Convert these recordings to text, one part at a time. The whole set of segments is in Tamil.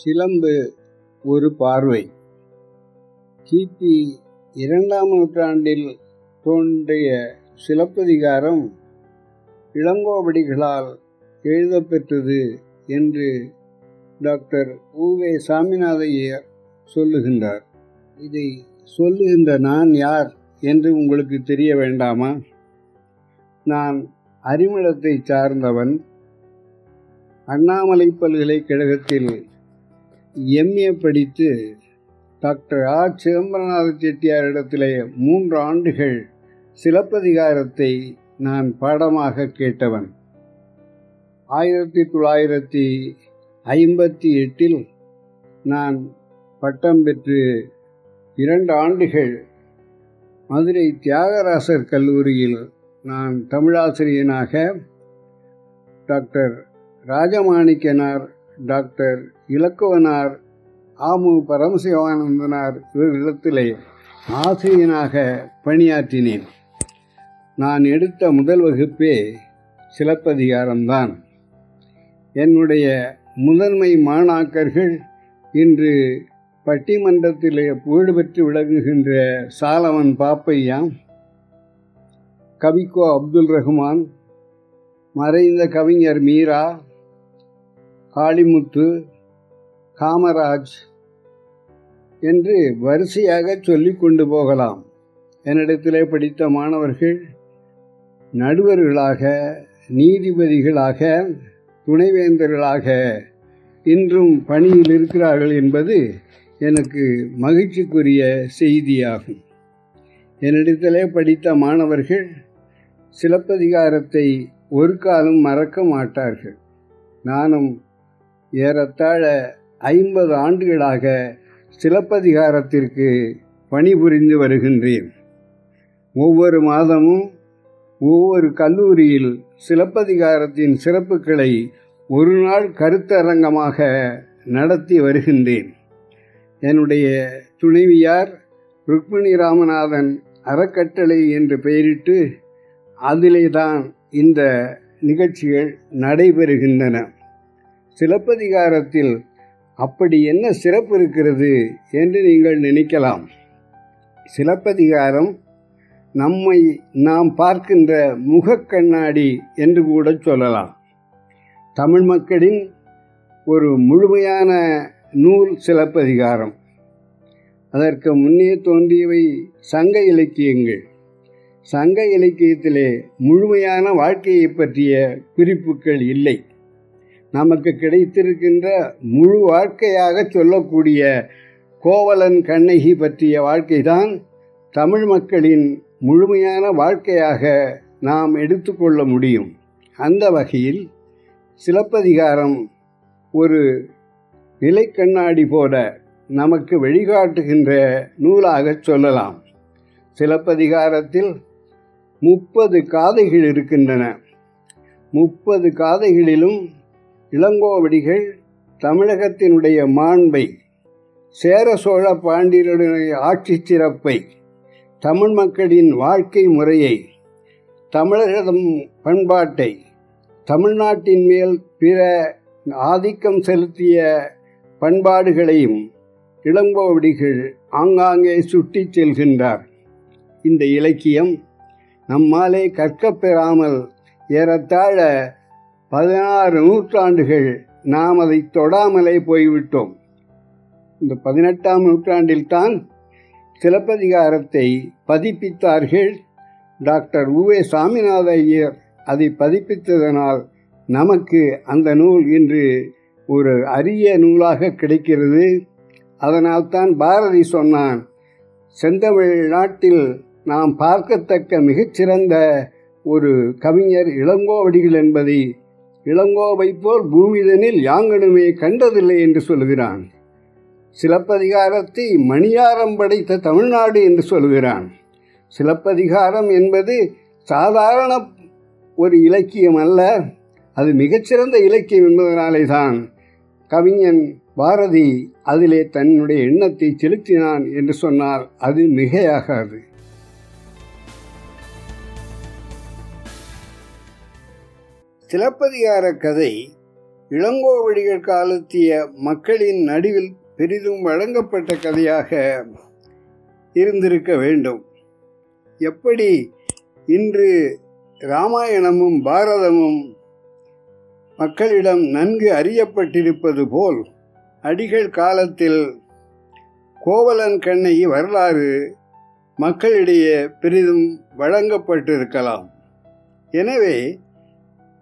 சிலம்பு ஒரு பார்வை. கிபி இரண்டாம் நூற்றாண்டில் தோன்றிய சிலப்பதிகாரம் இளங்கோவடிகளால் எழுதப்பெற்றது என்று டாக்டர் உவே சாமிநாதையர் சொல்லுகின்றார். இதை சொல்லுகின்ற நான் யார் என்று உங்களுக்கு தெரிய வேண்டாமா? நான் அறிமிடத்தை சார்ந்தவன். அண்ணாமலை பல்கலைக்கழகத்தில் எம்ஏ படித்து டாக்டர் ஆர் சிதம்பரநாத செட்டியாரிடத்திலே மூன்று ஆண்டுகள் சிலப்பதிகாரத்தை நான் பாடமாக கேட்டவன். ஆயிரத்தி தொள்ளாயிரத்தி ஐம்பத்தி எட்டில் நான் பட்டம் பெற்று இரண்டு ஆண்டுகள் மதுரை தியாகராசர் கல்லூரியில் நான் தமிழாசிரியனாக டாக்டர் ராஜமாணிக்கனார் டாக்டர் இலக்குவனார் ஆமு பரமசிவானந்தனார் இவர்களிடத்திலே ஆசிரியனாக பணியாற்றினேன். நான் எடுத்த முதல் வகுப்பே சிலப்பதிகாரம்தான். என்னுடைய முதன்மை மாணாக்கர்கள் இன்று பட்டிமன்றத்திலே புகழ் பெற்று விளங்குகின்ற சாலவன் பாப்பையா கவிக்கோ அப்துல் ரஹ்மான் மறைந்த கவிஞர் மீரா காளிமுத்து காமராஜ் என்று வரிசையாக சொல்லி கொண்டு போகலாம். என்னிடத்திலே படித்த மாணவர்கள் நடுவர்களாக நீதிபதிகளாக துணைவேந்தர்களாக இன்றும் பணியில் இருக்கிறார்கள் என்பது எனக்கு மகிழ்ச்சிக்குரிய செய்தியாகும். என்னிடத்திலே படித்த மாணவர்கள் சிலப்பதிகாரத்தை ஒரு காலம் மறக்க மாட்டார்கள். நானும் ஏறத்தாழ ஐம்பது ஆண்டுகளாக சிலப்பதிகாரத்திற்கு பணிபுரிந்து வருகின்றேன். ஒவ்வொரு மாதமும் ஒவ்வொரு கல்லூரியில் சிலப்பதிகாரத்தின் சிறப்புகளை ஒரு நாள் கருத்தரங்கமாக நடத்தி வருகின்றேன். என்னுடைய துணைவியார் ருக்மிணி ராமநாதன் அறக்கட்டளை என்று பெயரிட்டு அதிலே தான் இந்த நிகழ்ச்சிகள் நடைபெறுகின்றன. சிலப்பதிகாரத்தில் அப்படி என்ன சிறப்பு இருக்கிறது என்று நீங்கள் நினைக்கலாம். சிலப்பதிகாரம் நம்மை நாம் பார்க்கின்ற முகக்கண்ணாடி என்று கூட சொல்லலாம். தமிழ் மக்களின் ஒரு முழுமையான நூல் சிலப்பதிகாரம். அதற்கு முன்னே தோன்றியவை சங்க இலக்கியங்கள். சங்க இலக்கியத்திலே முழுமையான வாழ்க்கையை பற்றிய குறிப்புகள் இல்லை. நமக்கு கிடைத்திருக்கின்ற முழு வாழ்க்கையாக சொல்லக்கூடிய கோவலன் கண்ணகி பற்றிய வாழ்க்கைதான் தமிழ் மக்களின் முழுமையான வாழ்க்கையாக நாம் எடுத்துக்கொள்ள முடியும். அந்த வகையில் சிலப்பதிகாரம் ஒரு நிலைக்கண்ணாடி போல நமக்கு வழிகாட்டுகின்ற நூலாக சொல்லலாம். சிலப்பதிகாரத்தில் முப்பது காதைகள் இருக்கின்றன. முப்பது காதைகளிலும் இளங்கோவடிகள் தமிழகத்தினுடைய மாண்பை சேர சோழ பாண்டியருடைய ஆட்சி சிறப்பை தமிழ் மக்களின் வாழ்க்கை முறையை தமிழகம் பண்பாட்டை தமிழ்நாட்டின் மேல் பிற ஆதிக்கம் செலுத்திய பண்பாடுகளையும் இளங்கோவடிகள் ஆங்காங்கே சுட்டி செல்கின்றார். இந்த இலக்கியம் நம்மாலே கற்கப்பெறாமல் ஏறத்தாழ பதினாறு நூற்றாண்டுகள் நாம் அதை தொடாமலே போய்விட்டோம். இந்த பதினெட்டாம் நூற்றாண்டில்தான் சிலப்பதிகாரத்தை பதிப்பித்தார்கள் டாக்டர் உவே சாமிநாத ஐயர். அதை பதிப்பித்ததனால் நமக்கு அந்த நூல் இன்று ஒரு அரிய நூலாக கிடைக்கிறது. அதனால்தான் பாரதி சொன்னான் செந்தமிழ் நாட்டில் நாம் பார்க்கத்தக்க மிகச்சிறந்த ஒரு கவிஞர் இளங்கோவடிகள் என்பதை இளங்கோவை போல் பூமிதனில் யாங்கனுமே கண்டதில்லை என்று சொல்கிறான் சிலப்பதிகாரத்தை மணியாரம் படைத்த தமிழ்நாடு என்று சொல்கிறான் சிலப்பதிகாரம் என்பது சாதாரண ஒரு இலக்கியம் அல்ல அது மிகச்சிறந்த இலக்கியம் என்பதனாலே தான் கவிஞன் பாரதி அதிலே தன்னுடைய எண்ணத்தை செலுத்தினான் என்று சொன்னால் அது மிகையாகாது. சிலப்பதிகார கதை இளங்கோவடிகள் காலத்திய மக்களின் நடுவில் பெரிதும் வழங்கப்பட்ட கதையாக இருந்திருக்க வேண்டும். எப்படி இன்று இராமாயணமும் பாரதமும் மக்களிடம் நன்கு அறியப்பட்டிருப்பது போல் அடிகள் காலத்தில் கோவலன் கண்ணகி வரலாறு மக்களிடையே பெரிதும் வழங்கப்பட்டிருக்கலாம். எனவே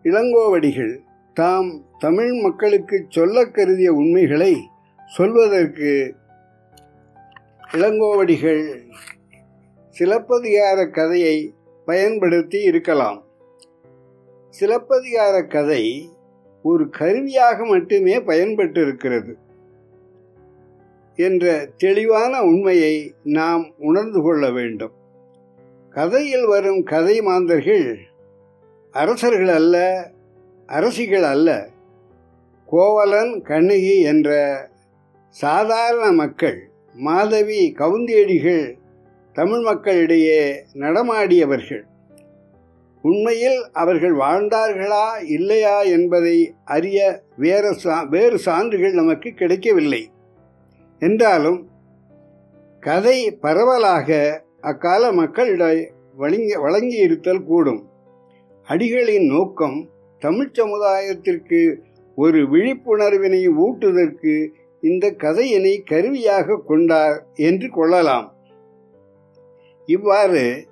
இளங்கோவடிகள் தாம் தமிழ் மக்களுக்கு சொல்ல கருதிய உண்மைகளை சொல்வதற்கு இளங்கோவடிகள் சிலப்பதிகார கதையை பயன்படுத்தி இருக்கலாம். சிலப்பதிகார கதை ஒரு கருவியாக மட்டுமே பயன்பட்டிருக்கிறது என்ற தெளிவான உண்மையை நாம் உணர்ந்து கொள்ள வேண்டும். கதையில் வரும் கதை மாந்தர்கள் அரசர்கள் அல்ல அரசிகள் அல்ல. கோவலன் கண்ணகி என்ற சாதாரண மக்கள் மாதவி கவுந்தியடிகள் தமிழ் மக்களிடையே நடமாடியவர்கள். உண்மையில் அவர்கள் வாழ்ந்தார்களா இல்லையா என்பதை அறிய வேறு சா வேறு சான்றுகள் நமக்கு கிடைக்கவில்லை. என்றாலும் கதை பரவலாக அக்கால மக்களிடம் வழங்கி வழங்கியிருத்தல் கூடும். அடிகளின் நோக்கம் தமிழ் சமுதாயத்திற்கு ஒரு விழிப்புணர்வினை ஊட்டுவதற்கு இந்த கதையினை கருவியாக கொண்டார் என்று கொள்ளலாம். இவ்வாறு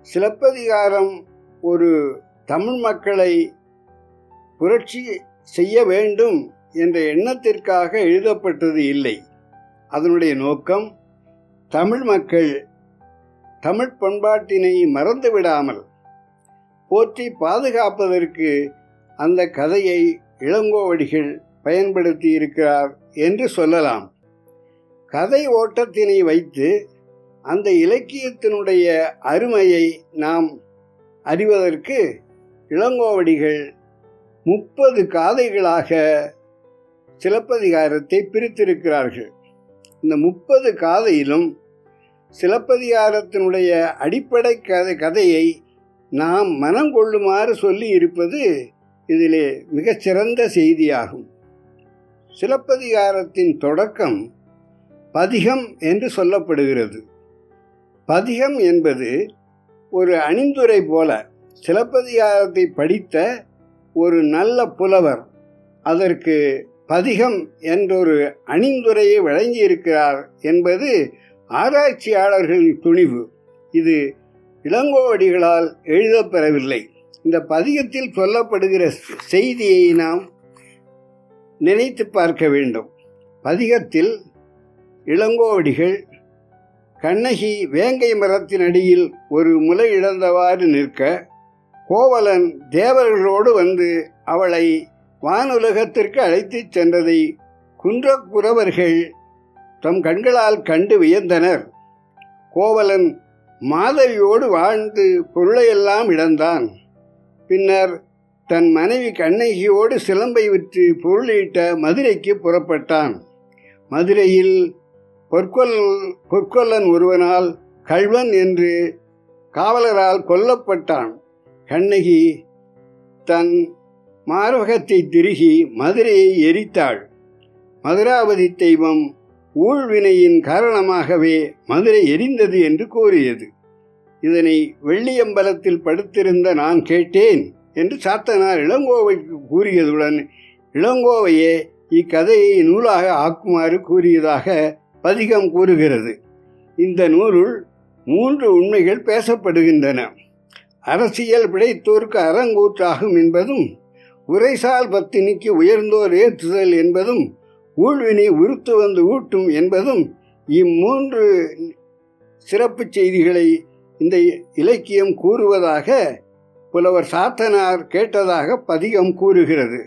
சிலப்பதிகாரம் ஒரு தமிழ் மக்களை புரட்சி செய்ய வேண்டும் என்ற எண்ணத்திற்காக எழுதப்பட்டது இல்லை. அதனுடைய நோக்கம் தமிழ் மக்கள் தமிழ் பண்பாட்டினை மறந்துவிடாமல் போற்றி பாதுகாப்பதற்கு அந்த கதையை இளங்கோவடிகள் பயன்படுத்தி இருக்கிறார் என்று சொல்லலாம். கதை ஓட்டத்தினை வைத்து அந்த இலக்கியத்தினுடைய அருமையை நாம் அறிவதற்கு இளங்கோவடிகள் முப்பது காதைகளாக சிலப்பதிகாரத்தை பிரித்திருக்கிறார்கள். இந்த முப்பது காதையிலும் சிலப்பதிகாரத்தினுடைய அடிப்படை கதை கதையை நாம் மனம் கொள்ளுமாறு சொல்லி இருப்பது இதிலே மிகச்சிறந்த செய்தியாகும். சிலப்பதிகாரத்தின் தொடக்கம் பதிகம் என்று சொல்லப்படுகிறது. பதிகம் என்பது ஒரு அணிந்துரை போல சிலப்பதிகாரத்தை படித்த ஒரு நல்ல புலவர் அதற்கு பதிகம் என்றொரு அணிந்துரையை வழங்கியிருக்கிறார் என்பது ஆராய்ச்சியாளர்களின் துணிவு. இது இளங்கோவடிகளால் எழுதப்பெறவில்லை. இந்த பதிகத்தில் சொல்லப்படுகிற செய்தியை நாம் நினைத்து பார்க்க வேண்டும். பதிகத்தில் இளங்கோவடிகள் கண்ணகி வேங்கை மரத்தின் அடியில் ஒரு முலை இழந்தவாறு நிற்க கோவலன் தேவர்களோடு வந்து அவளை வானுலகத்திற்கு அழைத்துச் சென்றதை குன்றக்குறவர்கள் தம் கண்களால் கண்டு வியந்தனர். கோவலன் மாதவியோடு வாழ்ந்து பொருளையெல்லாம் இழந்தான். பின்னர் தன் மனைவி கண்ணகியோடு சிலம்பை விற்று பொருளீட்ட மதுரைக்கு புறப்பட்டான். மதுரையில் பொற்கொல் பொற்கொல்லன் ஒருவனால் கல்வன் என்று காவலரால் கொல்லப்பட்டான். கண்ணகி தன் மார்பகத்தை திருகி மதுரையை எரித்தாள். மதுராவதி தெய்வம் ஊழ்வினையின் காரணமாகவே மதுரை எரிந்தது என்று கூறியது. இதனை வெள்ளியம்பலத்தில் படுத்திருந்த நான் கேட்டேன் என்று சாத்தனார் இளங்கோவைக்கு கூறியதுடன் இளங்கோவையே இக்கதையை நூலாக ஆக்குமாறு கூறியதாக பதிகம் கூறுகிறது. இந்த நூலுள் மூன்று உண்மைகள் பேசப்படுகின்றன. அரசியல் பிழைத்தோருக்கு அறங்கூற்றாகும் என்பதும் உரைசால் பத்தினிக்கு உயர்ந்தோர் ஏற்றுதல் என்பதும் ஊழ்வினை உறுத்து வந்து ஊட்டும் என்பதும் இம்மூன்று சிறப்பு செய்திகளை இந்த இலக்கியம் கூறுவதாக புலவர் சாத்தனார் கேட்டதாக பதிகம் கூறுகிறது.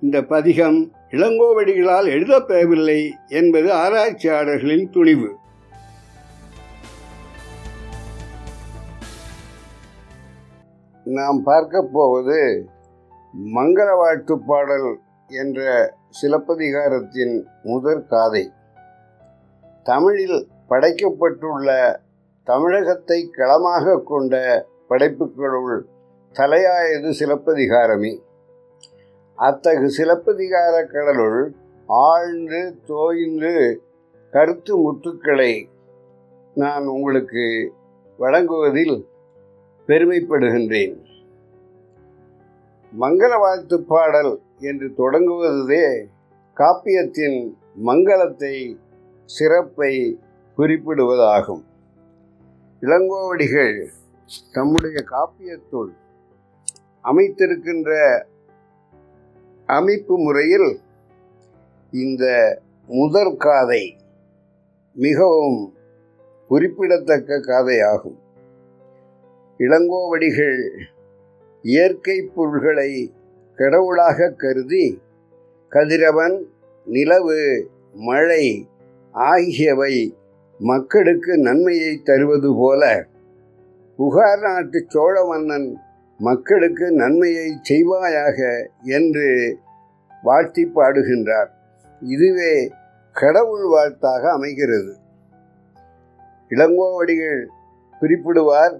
இந்த பதிகம் இளங்கோவடிகளால் எழுதப்பெறவில்லை என்பது ஆராய்ச்சியாளர்களின் துணிவு. நாம் பார்க்க போவது மங்கள வாழ்த்து பாடல் என்ற சிலப்பதிகாரத்தின் முதற் காதை. தமிழில் படைக்கப்பட்டுள்ள தமிழகத்தை களமாக கொண்ட படைப்புகளுள் தலையாயது சிலப்பதிகாரமே. அத்தகு சிலப்பதிகார கடலுள் ஆழ்ந்து தோய்ந்து கருத்து முத்துக்களை நான் உங்களுக்கு வழங்குவதில் பெருமைப்படுகின்றேன். மங்கள வாழ்த்து பாடல் என்று தொடங்குவதே காப்பியத்தின் மங்களத்தை சிறப்பை குறிப்பிடுவதாகும். இளங்கோவடிகள் தம்முடைய காப்பியத்துள் அமைத்திருக்கின்ற அமைப்பு முறையில் இந்த முதற் காதை மிகவும் குறிப்பிடத்தக்க காதையாகும். இளங்கோவடிகள் இயற்கை பொருள்களை கடவுளாக கருதி கதிரவன் நிலவு மழை ஆகியவை மக்களுக்கு நன்மையை தருவது போல புகார் நாட்டு சோழ மன்னன் மக்களுக்கு நன்மையை செய்வாயாக என்று வாழ்த்தி பாடுகின்றார். இதுவே கடவுள் வாழ்த்தாக அமைகிறது. இளங்கோவடிகள் குறிப்பிடுவார்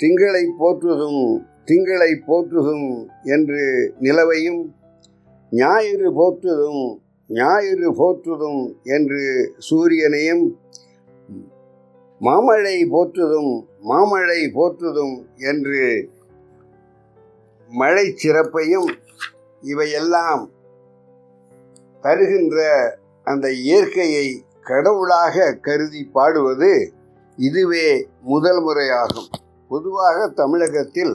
திங்களை போற்றுவதும் திங்களை போற்றுதும் என்று நிலவையும் ஞாயிறு போற்றுதும் ஞாயிறு போற்றுதும் என்று சூரியனையும் மாமழை போற்றுதும் மாமழை போற்றுதும் என்று மழை சிறப்பையும் இவையெல்லாம் தருகின்ற அந்த இயற்கையை கடவுளாக கருதி பாடுவது இதுவே முதல் முறையாகும். பொதுவாக தமிழகத்தில்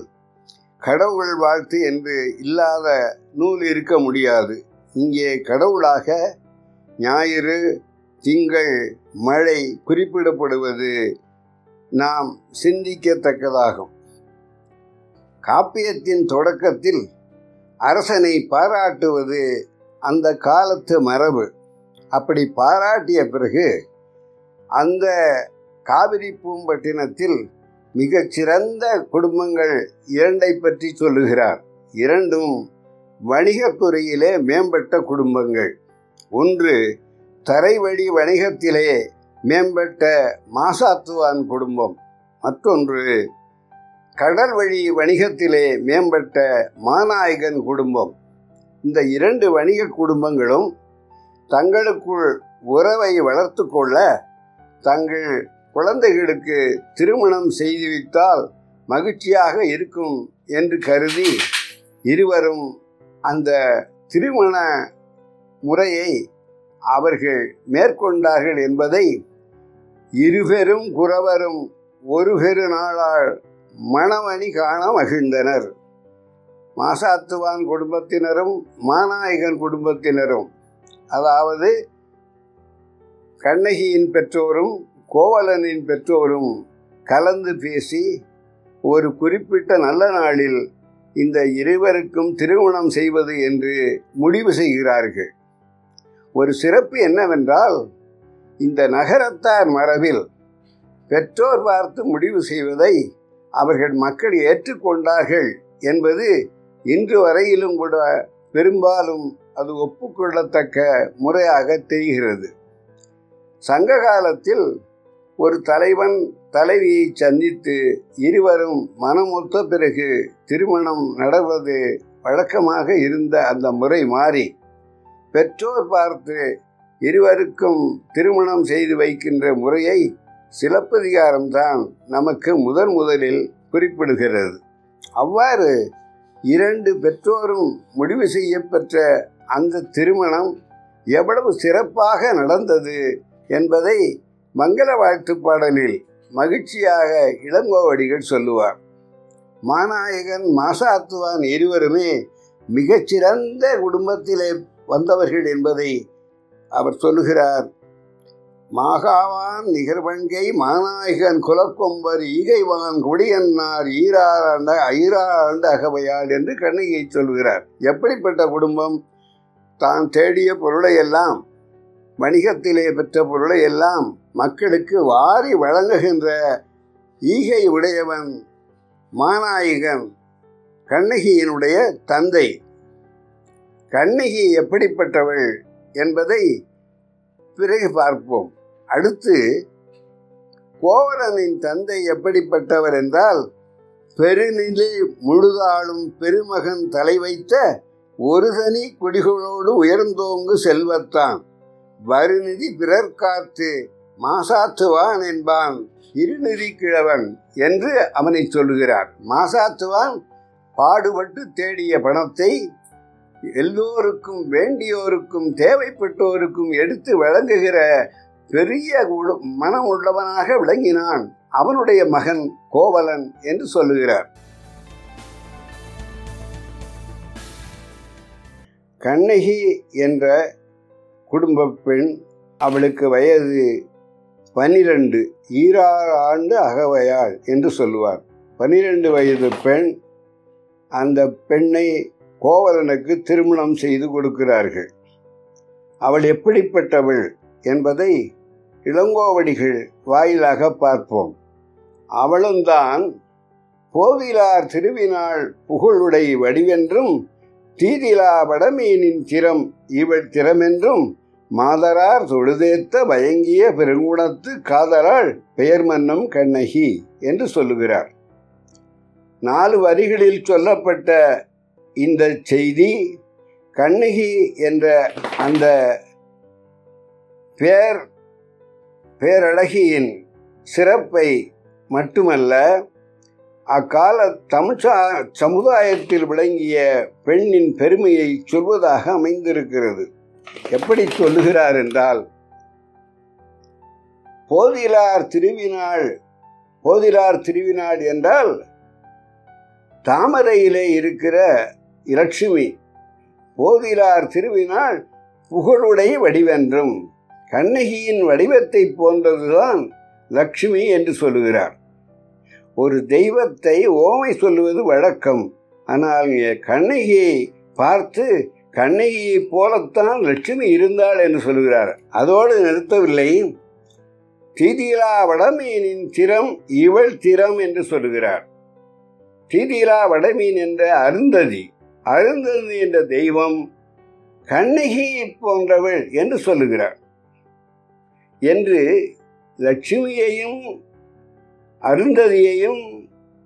கடவுள் வாழ்த்து என்று இல்லாத நூல் இருக்க முடியாது. இங்கே கடவுளாக ஞாயிறு திங்கள் மழை குறிப்பிடப்படுவது நாம் சிந்திக்கத்தக்கதாகும். காப்பியத்தின் தொடக்கத்தில் அரசனை பாராட்டுவது அந்த காலத்து மரபு. அப்படி பாராட்டிய பிறகு அந்த காவிரி பூம்பட்டினத்தில் மிகச்சிறந்த குடும்பங்கள் இரண்டை பற்றி சொல்லுகிறார். இரண்டும் வணிகத் துறையிலே மேம்பட்ட குடும்பங்கள். ஒன்று தரைவழி வணிகத்திலே மேம்பட்ட மாசாத்துவான் குடும்பம். மற்றொன்று கடல் வழி வணிகத்திலே மேம்பட்ட மாநாயகன் குடும்பம். இந்த இரண்டு வணிக குடும்பங்களும் தங்களுக்குள் உறவை வளர்த்து கொள்ள தங்கள் குழந்தைகளுக்கு திருமணம் செய்து வைத்தால் மகிழ்ச்சியாக இருக்கும் என்று கருதி இருவரும் அந்த திருமண முறையை அவர்கள் மேற்கொண்டார்கள் என்பதை இருபெரும் குறவரும் ஒரு பெரு நாளால் மணமணி காண மகிழ்ந்தனர். மாசாத்துவான் குடும்பத்தினரும் மாநாயகன் குடும்பத்தினரும் அதாவது கண்ணகியின் பெற்றோரும் கோவலனின் பெற்றோரும் கலந்து பேசி ஒரு குறிப்பிட்ட நல்ல நாளில் இந்த இருவருக்கும் திருமணம் செய்வது என்று முடிவு செய்கிறார்கள். ஒரு சிறப்பு என்னவென்றால் இந்த நகரத்தார் மரபில் பெற்றோர் பார்த்து முடிவு செய்வதை அவர்கள் மக்கள் ஏற்றுக்கொண்டார்கள் என்பது இன்று வரையிலும் கூட பெரும்பாலும் அது ஒப்புக்கொள்ளத்தக்க முறையாக தெரிகிறது. சங்க காலத்தில் ஒரு தலைவன் தலைவியை சந்தித்து இருவரும் மனமொத்த பிறகு திருமணம் நடவது வழக்கமாக இருந்த அந்த முறை மாறி பெற்றோர் பார்த்து இருவருக்கும் திருமணம் செய்து வைக்கின்ற முறையை சிலப்பதிகாரம்தான் நமக்கு முதன் முதலில் குறிப்பிடுகிறது. அவ்வாறு இரண்டு பெற்றோரும் முடிவு செய்யப்பெற்ற அந்த திருமணம் எவ்வளவு சிறப்பாக நடந்தது என்பதை மங்கள வாழ்த்து பாடலில் மகிழ்ச்சியாக இளங்கோவடிகள் சொல்லுவார். மாநாயகன் மாசாத்துவான் இருவருமே மிகச்சிறந்த குடும்பத்திலே வந்தவர்கள் என்பதை அவர் சொல்லுகிறார். மாகாவான் நிகர்வங்கை மாநாயகன் குலக்கொம்பர் ஈகைவான் குடியன்னார் ஈராண்ட ஐராண்ட அகவையாள் என்று கண்ணகியை சொல்கிறார் எப்படிப்பட்ட குடும்பம்? தான் தேடிய பொருளை எல்லாம் வணிகத்திலே பெற்ற பொருளை எல்லாம் மக்களுக்கு வாரி வழங்குகின்ற ஈகை உடையவன் மாநாயகன் கண்ணகியினுடைய தந்தை. கண்ணகி எப்படிப்பட்டவள் என்பதை பிறகு பார்ப்போம். அடுத்து கோவலனின் தந்தை எப்படிப்பட்டவர் என்றால் பெருநிலை முழுதாளும் பெருமகன் தலை வைத்த ஒரு தனி குடிகளோடு உயர்ந்தோங்கு செல்வத்தான். வருநிதி பிறர் காத்து மாசாத்துவான் என்பான். இருநெறி கிழவன் என்று அவனை சொல்லுகிறார். மாசாத்துவான் பாடுபட்டு தேடிய பணத்தை எல்லோருக்கும் வேண்டியோருக்கும் தேவைப்பட்டோருக்கும் எடுத்து வழங்குகிற பெரிய மனம் உள்ளவனாக விளங்கினான். அவனுடைய மகன் கோவலன் என்று சொல்லுகிறார். கண்ணகி என்ற குடும்ப பெண் அவளுக்கு வயது பனிரெண்டு ஈராறு ஆண்டு அகவையாள் என்று சொல்லுவார். பனிரெண்டு வயது பெண் அந்த பெண்ணை கோவலனுக்கு திருமணம் செய்து கொடுக்கிறார்கள். அவள் எப்படிப்பட்டவள் என்பதை இளங்கோவடிகள் வாயிலாக பார்ப்போம். அவளும்தான் போதிலார் திருவினாள் புகழுடை வடிவென்றும் தீதிலா வடமீனின் திறம் இவள் திறமென்றும் மாதரார் தொழுதேத்த பயங்கிய பெருங்குணத்து காதலாள் பெயர் மன்னம் கண்ணகி என்று சொல்லுகிறார். நாலு வரிகளில் சொல்லப்பட்ட இந்த செய்தி கண்ணகி என்ற அந்த பேர் பேரழகியின் சிறப்பை மட்டுமல்ல அக்கால தமிழ் சமுதாயத்தில் விளங்கிய பெண்ணின் பெருமையை சொல்வதாக அமைந்திருக்கிறது. எப்படி சொல்லுகிறார் என்றால் போதிலார் திருவினாள் போதிலார் திருவினாள் என்றால் தாமரையிலே இருக்கிற லட்சுமி போதிலார் திருவினாள் புகழுடைய வடிவென்றும் கண்ணகியின் வடிவத்தை போன்றதுதான் லட்சுமி என்று சொல்லுகிறார். ஒரு தெய்வத்தை ஓமை சொல்லுவது வழக்கம். ஆனால் கண்ணகியை பார்த்து கண்ணகியை போலத்தான் லட்சுமி இருந்தாள் என்று சொல்கிறார். அதோடு நிறுத்தவில்லை. தீதிலா வடமீனின் திறம் இவள் திறம் என்று சொல்கிறார். தீதிலா வடமீன் என்ற அருந்ததி அருந்ததி என்ற தெய்வம் கண்ணகி போன்றவள் என்று சொல்லுகிறார் என்று லட்சுமியையும் அருந்ததியையும்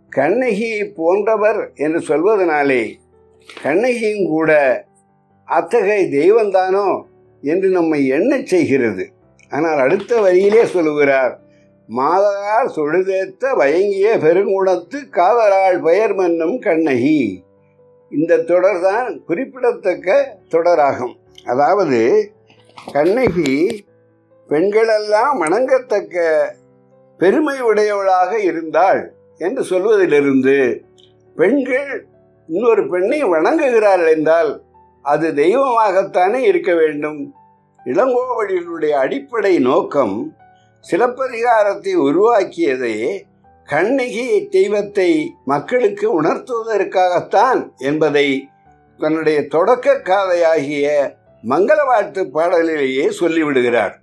கண்ணகி போன்றவர் என்று சொல்வதனாலே கண்ணகியும் கூட அத்தகைய தெய்வந்தானோ என்று நம்மை எண்ணச் செய்கிறது. ஆனால் அடுத்த வரியிலே சொல்லுகிறார் மாதரார் சொழுதேத்த வயங்கிய பெருங்குணத்து காதலாள் பெயர் மன்னும் கண்ணகி. இந்த தொடர்தான் குறிப்பிடத்தக்க தொடராகும். அதாவது கண்ணகி பெண்களெல்லாம் வணங்கத்தக்க பெருமை உடையவளாக இருந்தாள் என்று சொல்வதிலிருந்து பெண்கள் இன்னொரு பெண்ணை வணங்குகிறார்கள் என்றால் அது தெய்வமாகத்தானே இருக்க வேண்டும்? இளங்கோவடிகளுடைய அடிப்படை நோக்கம் சிலப்பதிகாரத்தை உருவாக்கியதே கண்ணகி தெய்வத்தை மக்களுக்கு உணர்த்துவதற்காகத்தான் என்பதை தன்னுடைய தொடக்க காதையாகிய மங்கள வாழ்த்து பாடலிலேயே சொல்லிவிடுகிறார்.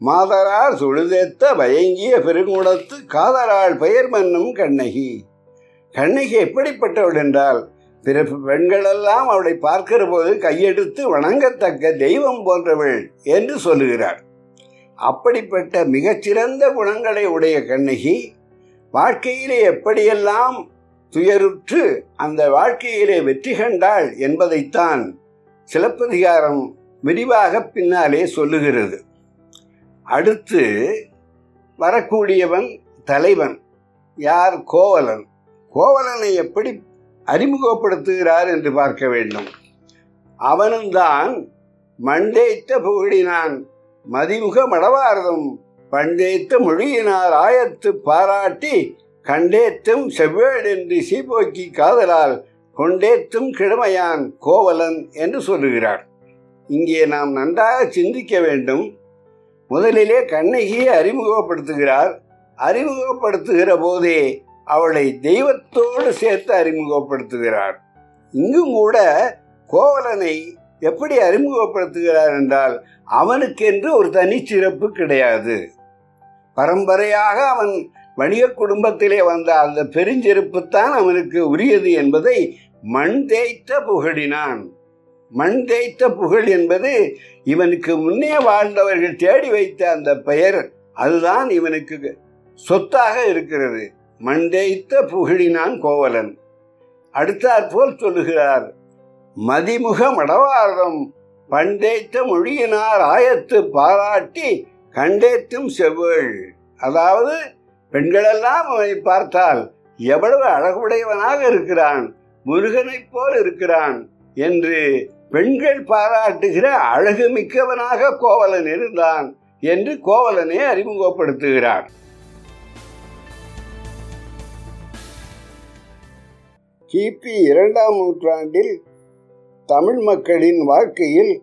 மாதரார் சுழுதேத்த பயங்கிய பெருங்குணத்து காதலாள் பெயர் மன்னும் கண்ணகி. கண்ணகி எப்படிப்பட்டவள் என்றால் பிறப்பு பெண்களெல்லாம் அவளை பார்க்கிற போது கையெடுத்து வணங்கத்தக்க தெய்வம் போன்றவள் என்று சொல்லுகிறார். அப்படிப்பட்ட மிகச்சிறந்த குணங்களை உடைய கண்ணகி வாழ்க்கையிலே எப்படியெல்லாம் துயருற்று அந்த வாழ்க்கையிலே வெற்றி கண்டாள் என்பதைத்தான் சிலப்பதிகாரம் விரிவாக பின்னாலே சொல்லுகிறது. அடுத்து வரக்கூடியவன் தலைவன் யார்? கோவலன். கோவலனை எப்படி அறிமுகப்படுத்துகிறார் என்று பார்க்க வேண்டும். அவனும் தான் மண்டேத்த புகழினான். மதிமுக மடவாரதம் பண்டேத்த மொழியினார் ஆயத்து பாராட்டி கண்டேத்தும் செவ்வேடென்று சீபோக்கி காதலால் கொண்டேத்தும் கிழமையான் கோவலன் என்று சொல்லுகிறார். இங்கே நாம் நன்றாக சிந்திக்க வேண்டும். முதலிலே கண்ணகியை அறிமுகப்படுத்துகிறார். அறிமுகப்படுத்துகிற போதே அவளை தெய்வத்தோடு சேர்த்து அறிமுகப்படுத்துகிறார். இங்கும் கூட கோவலனை எப்படி அறிமுகப்படுத்துகிறார் என்றால் அவனுக்கென்று ஒரு தனிச்சிறப்பு கிடையாது. பரம்பரையாக அவன் வணிக குடும்பத்திலே வந்த அந்த பெருஞ்சிறப்புத்தான் அவனுக்கு உரியது என்பதை மண் தேய்த்த புகழினான். மண் தேய்த்த புகழ் என்பது இவனுக்கு முன்னே வாழ்ந்தவர்கள் தேடி வைத்த அந்த பெயர். அதுதான் இவனுக்கு சொத்தாக இருக்கிறது. மண்டைத்த புகழினான் கோவலன். அடுத்தாற்போல் சொல்லுகிறார் மதிமுக மடவாரம் பண்டைத்த மொழியினார் ஆயத்து பாராட்டி கண்டேத்தும் செவ்வள். அதாவது பெண்களெல்லாம் அவனை பார்த்தால் எவ்வளவு அழகுடையவனாக இருக்கிறான் முருகனைப் போல் இருக்கிறான் என்று பெண்கள் பாராட்டுகிற அழகு மிக்கவனாக கோவலன் இருந்தான் என்று கோவலனை அறிமுகப்படுத்துகிறார் கிபி இரண்டாம் நூற்றாண்டில் தமிழ் மக்களின் வாழ்க்கையில்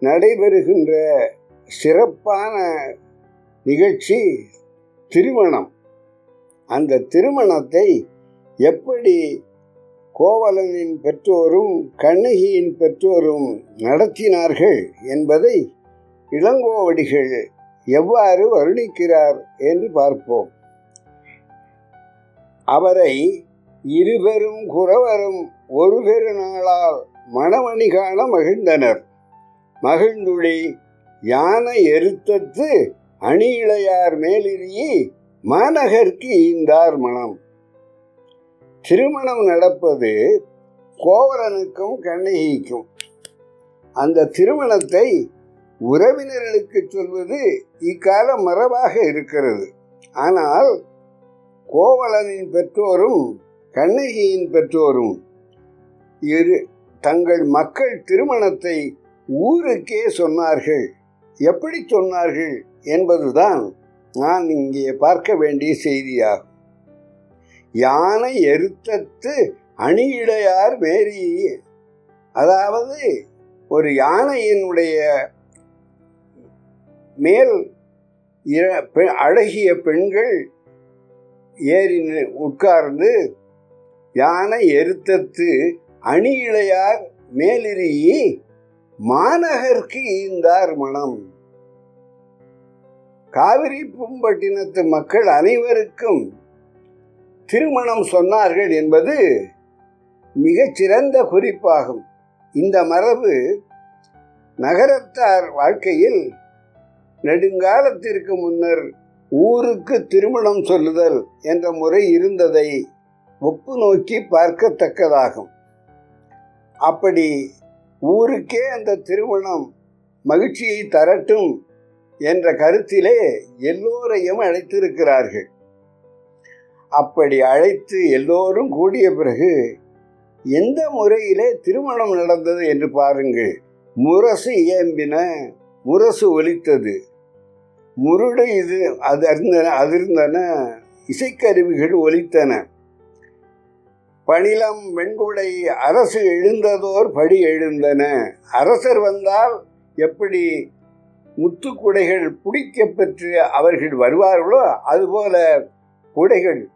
நடைபெறுகின்ற சிறப்பான நிகழ்ச்சி திருமணம். அந்த திருமணத்தை எப்படி கோவலனின் பெற்றோரும் கண்ணகியின் பெற்றோரும் நடத்தினார்கள் என்பதை இளங்கோவடிகள் எவ்வாறு வருணிக்கிறார் என்று பார்ப்போம். அவரை இருபெரும் குறவரும் ஒரு பெருநாளால் மணமணி காண மகிழ்ந்தனர். மகிழ்ந்துழி யானை எருத்தத்து அணியிழையார் இளையார் மேலிரியே மாநகர்க்கு ஈந்தார் மனம் திருமணம் நடப்பது கோவலனுக்கும் கண்ணகிக்கும். அந்த திருமணத்தை உறவினர்களுக்கு சொல்வது இக்கால மரபாக இருக்கிறது. ஆனால் கோவலனின் பெற்றோரும் கண்ணகியின் பெற்றோரும் இரு தங்கள் மக்கள் திருமணத்தை ஊருக்கே சொன்னார்கள். எப்படி சொன்னார்கள் என்பதுதான் நான் இங்கே பார்க்க வேண்டிய செய்தியாகும். யானை எருத்தத்து அணியிடையார் மேரி அதாவது ஒரு யானையினுடைய மேல் அழகிய பெண்கள் ஏறி உட்கார்ந்து யானை எருத்தத்து அணி இளையார் மேலிரியே மாநகர்க்கு ஈந்தார் மனம். காவிரி பூம்பட்டினத்து மக்கள் அனைவருக்கும் திருமணம் சொன்னார்கள் என்பது மிகச்சிறந்த குறிப்பாகும். இந்த மரபு நகரத்தார் வாழ்க்கையில் நெடுங்காலத்திற்கு முன்னர் ஊருக்கு திருமணம் சொல்லுதல் என்ற முறை இருந்ததை ஒப்பு நோக்கி பார்க்கத்தக்கதாகும். அப்படி ஊருக்கே அந்த திருமணம் மகிழ்ச்சியை தரட்டும் என்ற கருத்திலே எல்லோரையும் அழைத்திருக்கிறார்கள். அப்படி அழைத்து எல்லோரும் கூடிய பிறகு எந்த முறையிலே திருமணம் நடந்தது என்று பாருங்கள். முரசு இயம்பின முரசு ஒலித்தது. முருடு இது அது அறிந்தன அதிர்ந்தன இசைக்கருவிகள் ஒலித்தன. பணிலம் வெண்குடை அரசு எழுந்ததோர் படி எழுந்தன. அரசர் வந்தால் எப்படி முத்துக்குடைகள் புடிக்க பெற்று அவர்கள் வருவார்களோ அதுபோல குடைகள்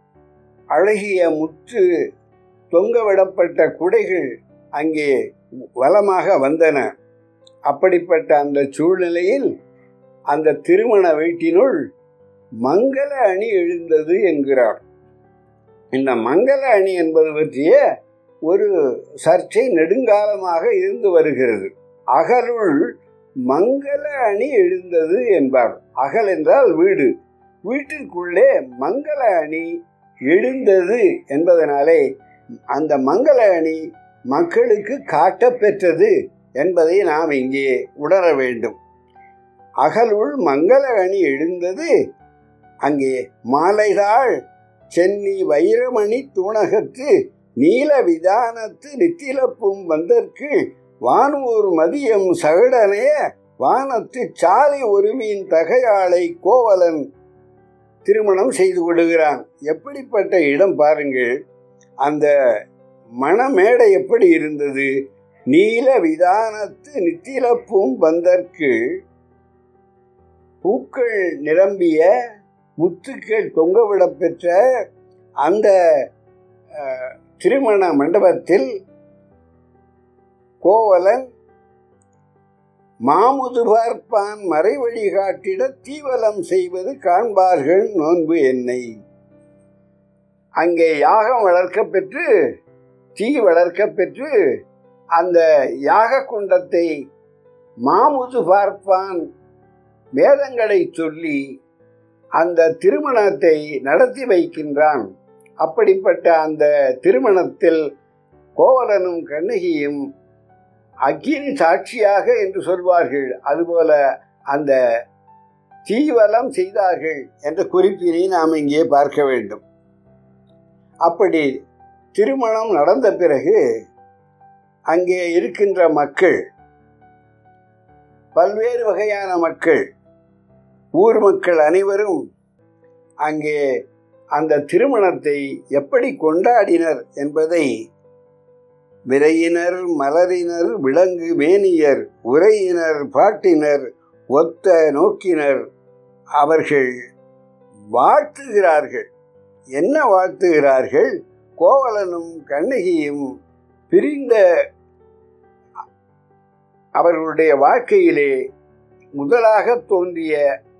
அழகிய முத்து தொங்கவிடப்பட்ட குடைகள் அங்கே வளமாக வந்தன. அப்படிப்பட்ட அந்த சூழ்நிலையில் அந்த திருமண வீட்டினுள் மங்கள அணி எழுந்தது என்கிறார். இந்த மங்கள அணி என்பது பற்றிய ஒரு சர்ச்சை நெடுங்காலமாக இருந்து வருகிறது. அகலுள் மங்கள அணி எழுந்தது என்பார். அகல் என்றால் வீடு. வீட்டிற்குள்ளே மங்கள அணி எழுந்தது என்பதனாலே அந்த மங்கள அணி மக்களுக்கு காட்டப்பெற்றது என்பதை நாம் இங்கே உணர வேண்டும். அகலுள் மங்கள அணி எழுந்தது அங்கே மாலைதாள் சென்னி வைரமணி தூணகத்து நீல விதானத்து நித்திலப்பும் வந்தற்கு வானூர் மதியம் சகடனைய வானத்து சாலை ஒருமியின் தகையாளை கோவலன் திருமணம் செய்து கொள்கிறான். எப்படிப்பட்ட இடம் பாருங்கள். அந்த மணமேடை எப்படி இருந்தது? நீல விதானத்து நித்திலப்பும் வந்தற்கு பூக்கள் நிரம்பிய முத்துக்கள் தொங்கவிட பெற்ற அந்த திருமண மண்டபத்தில் கோவலன் மாமுது பார்ப்பான் மறை வழிகாட்டிட தீவலம் செய்வது காண்பார்கள் நோன்பு என்னை. அங்கே யாகம் வளர்க்க பெற்று தீ வளர்க்க பெற்று அந்த யாக குண்டத்தை மாமுது பார்ப்பான் வேதங்களை சொல்லி அந்த திருமணத்தை நடத்தி வைக்கின்றான். அப்படிப்பட்ட அந்த திருமணத்தில் கோவலனும் கண்ணகியும் அக்கினி சாட்சியாக என்று சொல்வார்கள். அதுபோல அந்த தீவலம் செய்தார்கள் என்ற குறிப்பினை நாம் இங்கே பார்க்க வேண்டும். அப்படி திருமணம் நடந்த பிறகு அங்கே இருக்கின்ற மக்கள் பல்வேறு வகையான மக்கள் ஊர் மக்கள் அனைவரும் அங்கே அந்த திருமணத்தை எப்படி கொண்டாடினர் என்பதை விரையினர் மலரினர் விலங்கு மேனியர் உரையினர் பாட்டினர் ஒத்த நோக்கினர் அவர்கள் வாழ்த்துகிறார்கள். என்ன வாழ்த்துகிறார்கள்? கோவலனும் கண்ணகியும் பிரிந்த அவர்களுடைய வாழ்க்கையிலே முதலாக தோன்றிய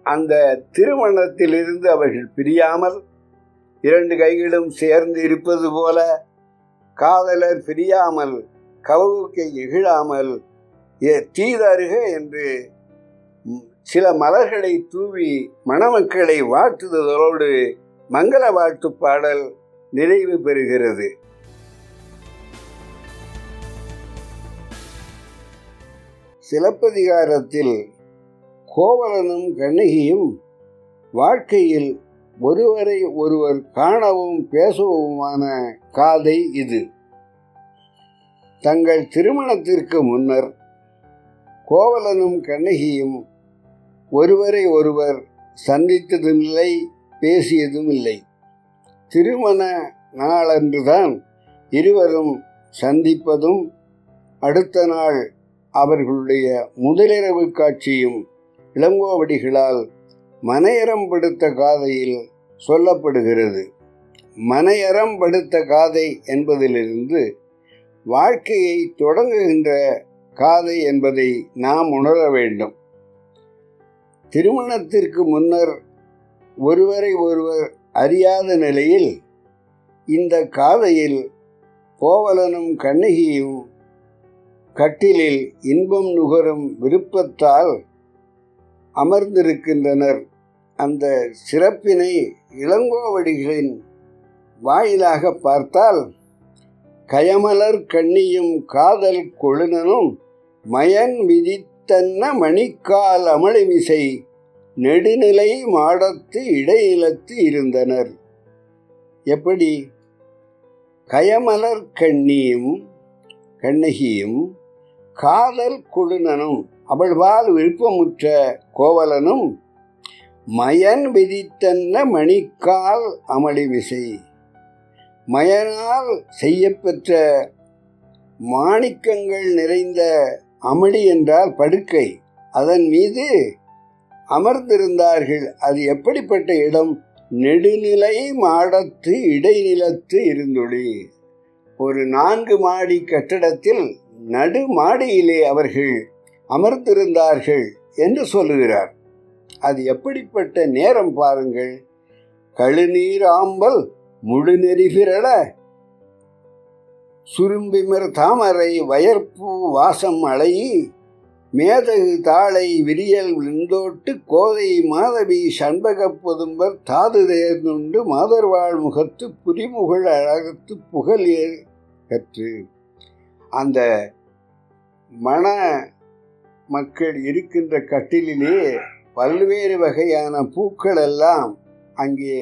அந்த திருமணத்திலிருந்து அவர்கள் பிரியாமல் இரண்டு கைகளும் சேர்ந்து இருப்பது போல காதலர் பிரியாமல் கவுக்கை இகழாமல் தீதருக என்று சில மலர்களை தூவி மணமக்களை வாழ்த்துதலோடு மங்கள வாழ்த்து பாடல் நிறைவு பெறுகிறது. சிலப்பதிகாரத்தில் கோவலனும் கண்ணகியும் வாழ்க்கையில் ஒருவரை ஒருவர் காணவும் பேசவுமான காதை இது. தங்கள் திருமணத்திற்கு முன்னர் கோவலனும் கண்ணகியும் ஒருவரை ஒருவர் சந்தித்ததும் இல்லை பேசியதும் இல்லை திருமண நாளன்றுதான் இருவரும் சந்திப்பதும் அடுத்த நாள் அவர்களுடைய முதலிரவு காட்சியும் இளங்கோவடிகளால் மனையறம் படுத்த காதையில் சொல்லப்படுகிறது. மனையறம் படுத்த காதை என்பதிலிருந்து வாழ்க்கையை தொடங்குகின்ற காதை என்பதை நாம் உணர வேண்டும். திருமணத்திற்கு முன்னர் ஒருவரை ஒருவர் அறியாத நிலையில் இந்த காதையில் கோவலனும் கண்ணகியும் கட்டிலில் இன்பம் நுகரும் விருப்பத்தால் அமர்ந்திருக்கின்றனர். அந்த சிறப்பினை இளங்கோவடிகளின் வாயிலாக பார்த்தால் கயமலர் கண்ணியும் காதல் கொழுனனும் மயன் விதித்தன்ன மணிக்கால் அமளிமிசை நெடுநிலை மாடத்து இடையிலத்து இருந்தனர். எப்படி? கயமலர் கண்ணியும் கண்ணகியும் காதல் கொழுனனும் அவள்வால் விருப்பமுற்ற கோவலனும் மயன் விதித்தன்ன மணிக்கால் அமளி விசை. மயனால் செய்யப்பெற்ற மாணிக்கங்கள் நிறைந்த அமளி என்றால் படுக்கை. அதன் மீது அமர்ந்திருந்தார்கள். அது எப்படிப்பட்ட இடம்? நெடுநிலை மாடத்து இடைநிலத்து இருந்தொழி ஒரு நான்கு மாடி கட்டடத்தில் நடு மாடியிலே அவர்கள் அமர்ந்திருந்தார்கள் என்று சொல்லுகிறார். அது எப்படிப்பட்ட நேரம் பாருங்கள். கழுநீர் ஆம்பல் முழுநெறி பிறள சுரும்பிமர் தாமரை வயற்பூ வாசம் அலையி மேதகு தாளை விரியல் விழுந்தோட்டு கோதை மாதவி சண்பகப் பொதும்பர் தாது தேர்ந்துண்டு மாதர்வாழ் முகத்து புரிமுகழ் அழகத்து புகழ் கற்று. அந்த மன மக்கள் இருக்கின்ற கட்டிலே பல்வேறு வகையான பூக்கள் எல்லாம் அங்கே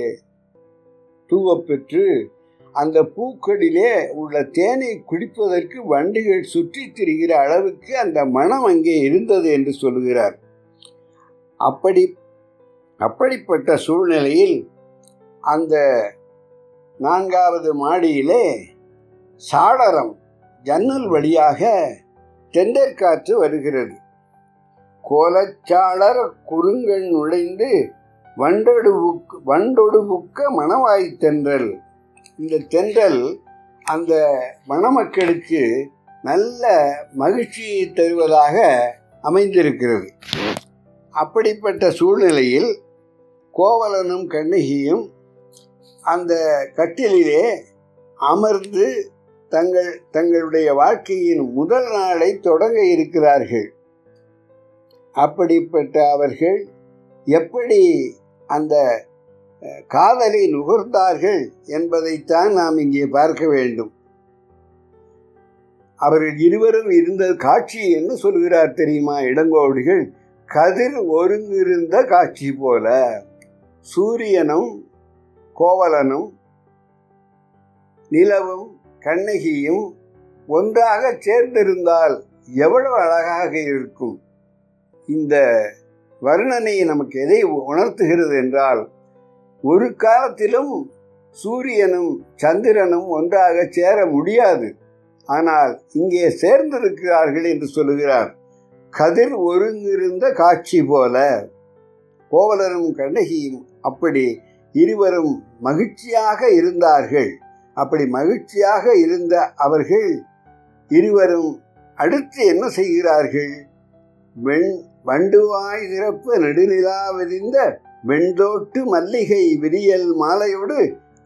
தூவப்பெற்று அந்த பூக்களிலே உள்ள தேனை குடிப்பதற்கு வண்டிகள் சுற்றி திரிகிற அளவுக்கு அந்த மனம் அங்கே இருந்தது என்று சொல்கிறார். அப்படி அப்படிப்பட்ட சூழ்நிலையில் அந்த நான்காவது மாடியிலே சாளரம் ஜன்னல் வழியாக தெண்டர் காற்று வருகிறது. கோலச்சாளர் குறுங்கள் நுழைந்து வண்டொடுவுக்கு வண்டொடுவுக்க மணவாய் தென்றல். இந்த தென்றல் அந்த மணமக்களுக்கு நல்ல மகிழ்ச்சியை தருவதாக அமைந்திருக்கிறது. அப்படிப்பட்ட சூழ்நிலையில் கோவலனும் கண்ணகியும் அந்த கட்டிலே அமர்ந்து தங்கள் தங்களுடைய வாழ்க்கையின் முதல் நாளை தொடங்க இருக்கிறார்கள். அப்படிப்பட்ட அவர்கள் எப்படி அந்த காதலை நுகர்ந்தார்கள் என்பதைத்தான் நாம் இங்கே பார்க்க வேண்டும். அவர்கள் இருவரும் இருந்த காட்சி என்ன சொல்கிறார் தெரியுமா? இளங்கோவடிகள் கதிர் ஒருங்கிருந்த காட்சி போல. சூரியனும் கோவலனும் நிலவும் கண்ணகியும் ஒன்றாக சேர்ந்திருந்தால் எவ்வளவு அழகாக இருக்கும். இந்த வர்ணனை நமக்கு எதை உணர்த்துகிறது என்றால் ஒரு காலத்திலும் சூரியனும் சந்திரனும் ஒன்றாக சேர முடியாது. ஆனால் இங்கே சேர்ந்திருக்கிறார்கள் என்று சொல்லுகிறார். கதிர் ஒருங்கிருந்த காட்சி போல கோவலரும் கண்ணகியும் அப்படி இருவரும் மகிழ்ச்சியாக இருந்தார்கள். அப்படி மகிழ்ச்சியாக இருந்த அவர்கள் இருவரும் அடுத்து என்ன செய்கிறார்கள்? வெண் வண்டுவாய் திறப்பு நெடுநிலா விரிந்த வெண்தோட்டு மல்லிகை விரியல் மாலையோடு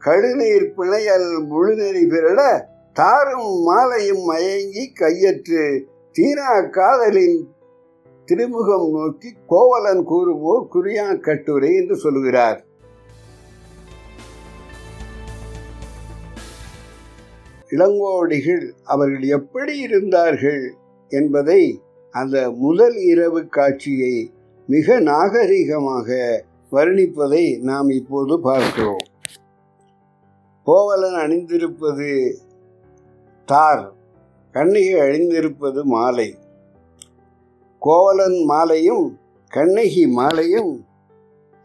கடுநீர் பிணையல் முழுநெறி பிறட தாரும் மாலையும் மயங்கி கையற்று தீரா காதலின் திருமுகம் நோக்கி கோவலன் கூறுவோர் குறியா கட்டுரை என்று சொல்கிறார் இளங்கோடிகள் அவர்கள் எப்படி இருந்தார்கள் என்பதை அந்த முதல் இரவு காட்சியை மிக நாகரிகமாக வர்ணிப்பதை நாம் இப்போது பார்க்கிறோம். கோவலன் அணிந்திருப்பது தார் கண்ணகி அணிந்திருப்பது மாலை. கோவலன் மாலையும் கண்ணகி மாலையும்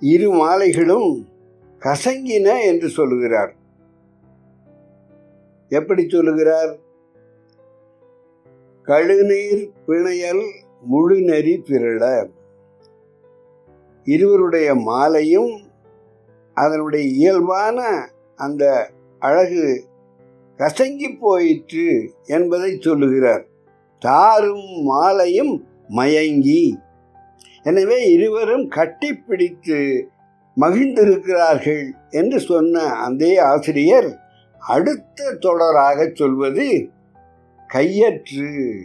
இரு மாலைகளும் கசங்கின என்று சொல்லுகிறார். எப்படி சொல்லுகிறார்? கழுநீர் பிணையல் முழுநெறி பிறட இருவருடைய மாலையும் அதனுடைய இயல்பான அந்த அழகு கசங்கி போயிற்று என்பதை சொல்லுகிறார். தாரும் மாலையும் மயங்கி. எனவே இருவரும் கட்டிப்பிடித்து மகிழ்ந்திருக்கிறார்கள் என்று சொன்ன அந்த ஆசிரியர் அடுத்த தொடராக சொல்வது கையற்று.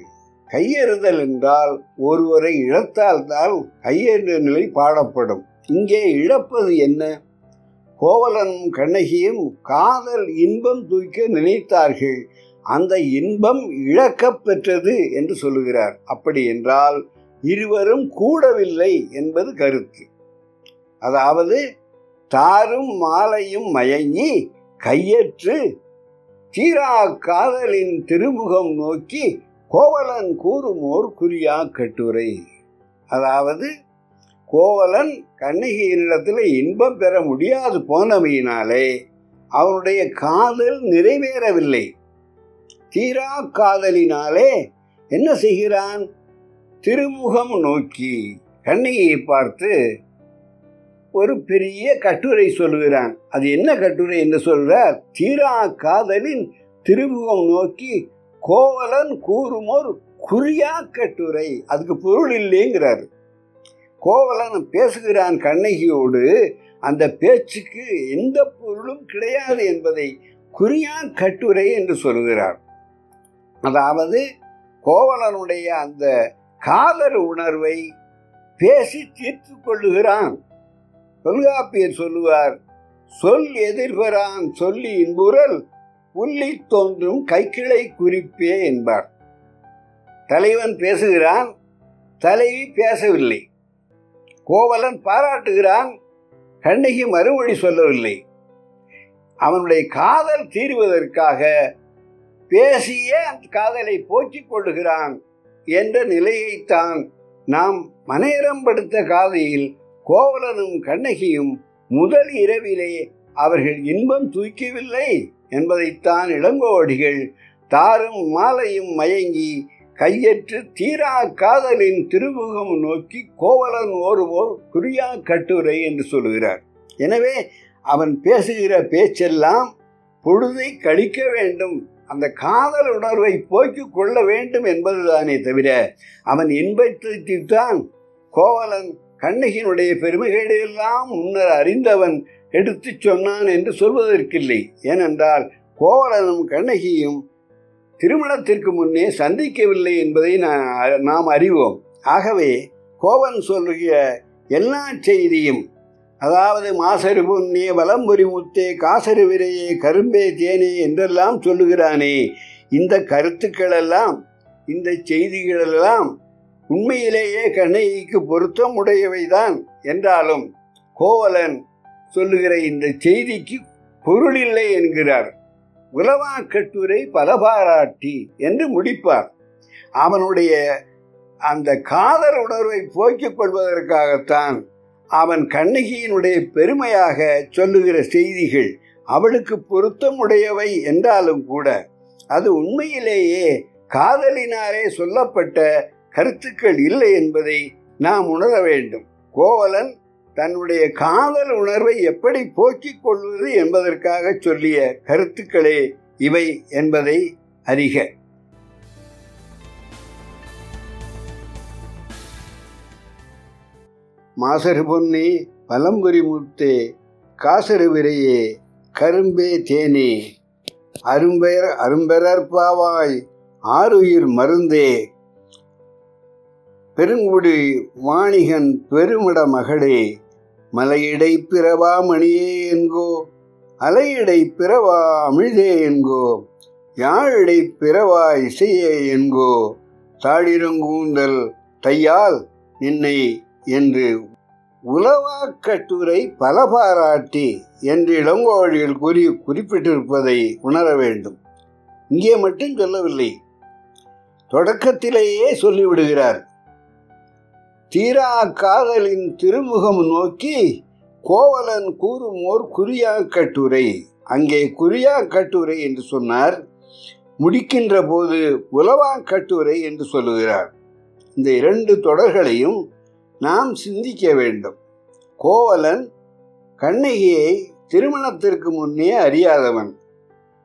கையறுதல் என்றால் ஒருவரை இழத்தால்தான் கையேற்ற நிலை பாடப்படும். இங்கே இழப்பது என்ன? கோவலனும் கண்ணகியும் காதல் இன்பம் தூக்க நினைத்தார்கள். அந்த இன்பம் இழக்கப் பெற்றது என்று சொல்லுகிறார். அப்படி என்றால் இருவரும் கூடவில்லை என்பது கருத்து. அதாவது தாரும் மாலையும் மயங்கி கையற்று தீரா காதலின் திருமுகம் நோக்கி கோவலன் கூறுமோர் குறியா கட்டுரை. அதாவது கோவலன் கண்ணகியினிடத்தில் இன்பம் பெற முடியாது போனமையினாலே அவனுடைய காதல் நிறைவேறவில்லை. தீரா காதலினாலே என்ன செய்கிறான்? திருமுகம் நோக்கி கண்ணகியை பார்த்து ஒரு பெரிய கட்டுரை சொல்லுகிறான். அது என்ன கட்டுரை என்று சொல்றார்? தீரா காதலின் திருமுகம் நோக்கி கோவலன் கூறுமோர் குறியா கட்டுரை. அதுக்கு பொருள் இல்லைங்கிறார். கோவலன் பேசுகிறான் கண்ணகியோடு. அந்த பேச்சுக்கு எந்த பொருளும் கிடையாது என்பதை குறியா கட்டுரை என்று சொல்கிறார். அதாவது கோவலனுடைய அந்த காதல் உணர்வை பேசி தீர்த்து கொள்ளுகிறான். தொல்காப்பியர் சொல்லுவார் சொல் எதிர்வரான் சொல்லி இன்புரல் புள்ளி தோன்றும் கைக்கிளை குறிப்பே என்பார். தலைவன் பேசுகிறான் தலைவி பேசவில்லை. கோவலன் பாராட்டுகிறான் கண்ணகி மறுமொழி சொல்லவில்லை. அவனுடைய காதல் தீர்வதற்காக பேசியே அந்த காதலை போக்கிக் கொள்ளுகிறான் என்ற நிலையைத்தான் நாம் மனையரம்படுத்த காதையில் கோவலனும் கண்ணகியும் முதல் இரவிலே அவர்கள் இன்பம் தூக்கவில்லை என்பதைத்தான் இளங்கோடிகள் தாரும் மாலையும் மயங்கி கையற்று தீரா காதலின் திருமுகம் நோக்கி கோவலன் ஓருவோர் குறியா கட்டுரை என்று சொல்கிறார். எனவே அவன் பேசுகிற பேச்செல்லாம் பொழுதை கழிக்க வேண்டும். அந்த காதல் உணர்வை போக்கிக் கொள்ள வேண்டும் என்பதுதானே தவிர அவன் இன்பத்தைத்தான் கோவலன் கண்ணகியினுடைய பெருமைகளை எல்லாம் முன்னர் அறிந்தவன் எடுத்து சொன்னான் என்று சொல்வதற்கில்லை. ஏனென்றால் கோவலனும் கண்ணகியும் திருமணத்திற்கு முன்னே சந்திக்கவில்லை என்பதை நாம் அறிவோம். ஆகவே கோவன் சொல்லுகிற எல்லா செய்தியும் அதாவது மாசரு பொன்னே வலம்புரி முத்தே காசரு விரையே கரும்பே தேனே என்றெல்லாம் சொல்லுகிறானே. இந்த கருத்துக்களெல்லாம் இந்த செய்திகளெல்லாம் உண்மையிலேயே கண்ணகிக்கு பொருத்தம் உடையவைதான் என்றாலும் கோவலன் சொல்லுகிற இந்த செய்திக்கு பொருள் இல்லை என்கிறார். உலவா கட்டுரை பல பாராட்டி என்று முடிப்பார். அவனுடைய அந்த காதல் உணர்வை போக்கிக் கொள்வதற்காகத்தான் அவன் கண்ணகியினுடைய பெருமையாக சொல்லுகிற செய்திகள் அவளுக்கு பொருத்தமுடையவை என்றாலும் கூட அது உண்மையிலேயே காதலினாலே சொல்லப்பட்ட கருத்துக்கள் இல்லை என்பதை நாம் உணர வேண்டும். கோவலன் தன்னுடைய காதல் உணர்வை எப்படி போக்கிக் கொள்வது என்பதற்காக சொல்லிய கருத்துக்களே இவை என்பதை அறிக. மாசரு பொன்னி பலம்புரி காசருவிரையே காசரு விரையே கரும்பே தேனே. அரும்பெயர் அரும்பெறற்பாவாய் ஆறுயிர் மருந்தே பெருங்குடி வாணிகன் பெருமிட மகளே மலையிடை பிறவா மணியே என்கோ அலையிடை பிறவா அமிழ்தே என்கோ யாழிடை பிறவா இசையே என்கோ தாடிரங்கூந்தல் தையால் நின்னை என்று உலவா கட்டுரை பல பாராட்டி என்று இளங்கோழிகள் கூறி குறிப்பிட்டிருப்பதை உணர வேண்டும். இங்கே மட்டும் சொல்லவில்லை. தொடக்கத்திலேயே சொல்லிவிடுகிறார். தீரா காதலின் திருமுகம் நோக்கி கோவலன் கூறும் ஓர் குறியா கட்டுரை அங்கே குறியா கட்டுரை என்று சொன்னார். முடிக்கின்ற போது உலவா கட்டுரை என்று சொல்லுகிறார். இந்த இரண்டு தொடர்களையும் நாம் சிந்திக்க வேண்டும். கோவலன் கண்ணகியை திருமணத்திற்கு முன்னே அறியாதவன்.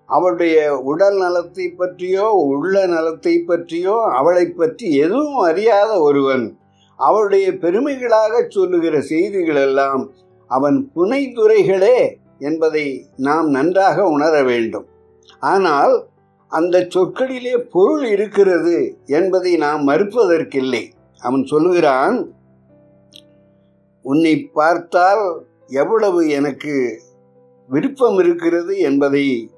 அவளுடைய உடல் நலத்தை பற்றியோ உள்ள நலத்தை பற்றியோ அவளை பற்றி எதுவும் அறியாத ஒருவன். அவளுடைய பெருமைகளாக சொல்லுகிற செய்திகள் எல்லாம் அவன் புனைதுரைகளே என்பதை நாம் நன்றாக உணர வேண்டும். ஆனால் அந்த சொற்களிலே பொருள் இருக்கிறது என்பதை நாம் மறுப்பதற்கில்லை. அவன் சொல்லுகிறான் உன்னை பார்த்தால் எவ்வளவு எனக்கு விருப்பம் இருக்கிறது என்பதை